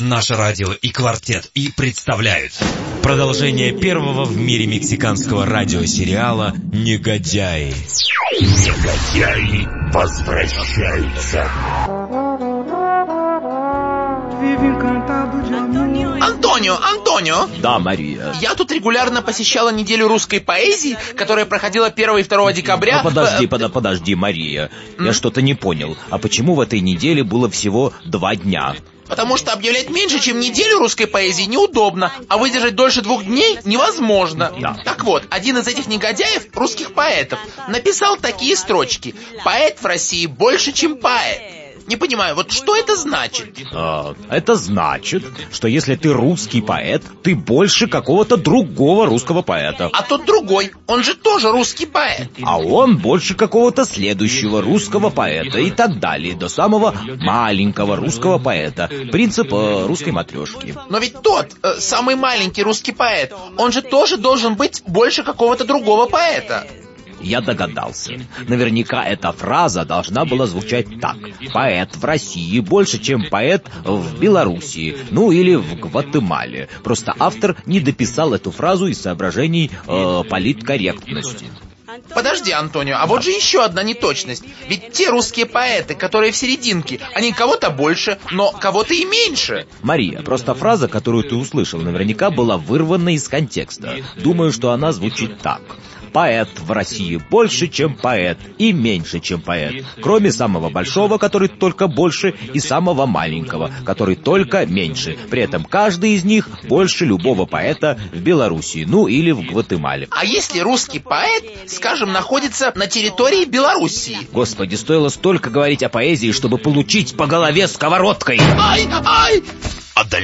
Наше радио и квартет и представляют продолжение первого в мире мексиканского радиосериала «Негодяи». Негодяи возвращаются. Антонио, Антонио! Да, Мария. Я тут регулярно посещала неделю русской поэзии, которая проходила 1 и 2 декабря. Ну, подожди, Э, подо- подожди, Мария. Я что-то не понял. А почему в этой неделе было всего два дня? Потому что объявлять меньше, чем неделю русской поэзии неудобно, а выдержать дольше двух дней невозможно. Да. Так вот, один из этих негодяев, русских поэтов, написал такие строчки. Поэт в России больше, чем поэт. Не понимаю, вот что это значит? А, это значит, что если ты русский поэт, ты больше какого-то другого русского поэта. А тот другой, он же тоже русский поэт. А он больше какого-то следующего русского поэта и так далее, до самого маленького русского поэта. Принцип э, русской матрешки. Но ведь тот, э, самый маленький русский поэт, он же тоже должен быть больше какого-то другого поэта. Я догадался. Наверняка эта фраза должна была звучать так. Поэт в России больше, чем поэт в Белоруссии, ну или в Гватемале. Просто автор не дописал эту фразу из соображений э, политкорректности. Подожди, Антонио, а вот же еще одна неточность. Ведь те русские поэты, которые в серединке, они кого-то больше, но кого-то и меньше. Мария, просто фраза, которую ты услышал, наверняка была вырвана из контекста. Думаю, что она звучит так. Поэт в России больше, чем поэт, и меньше, чем поэт. Кроме самого большого, который только больше, и самого маленького, который только меньше. При этом каждый из них больше любого поэта в Белоруссии, ну или в Гватемале. А если русский поэт, скажем, находится на территории Белоруссии? Господи, стоило столько говорить о поэзии, чтобы получить по голове сковородкой. Ай, ай!